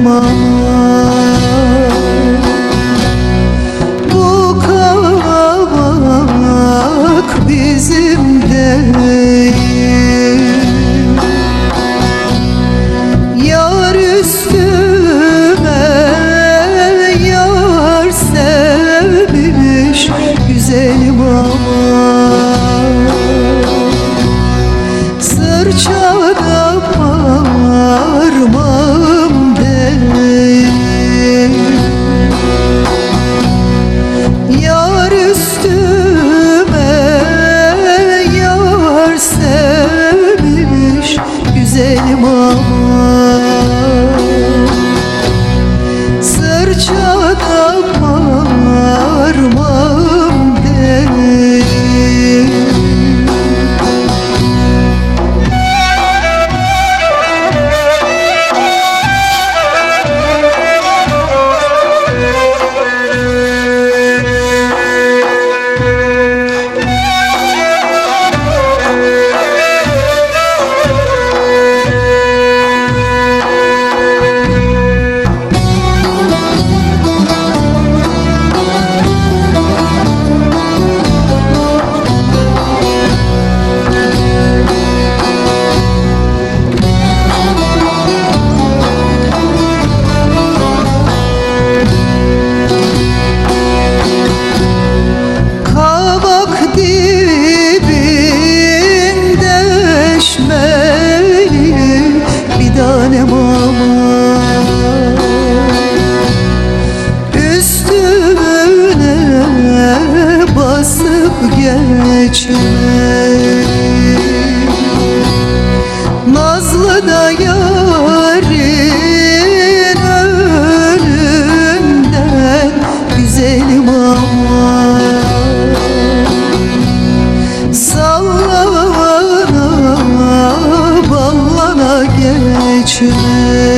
么却。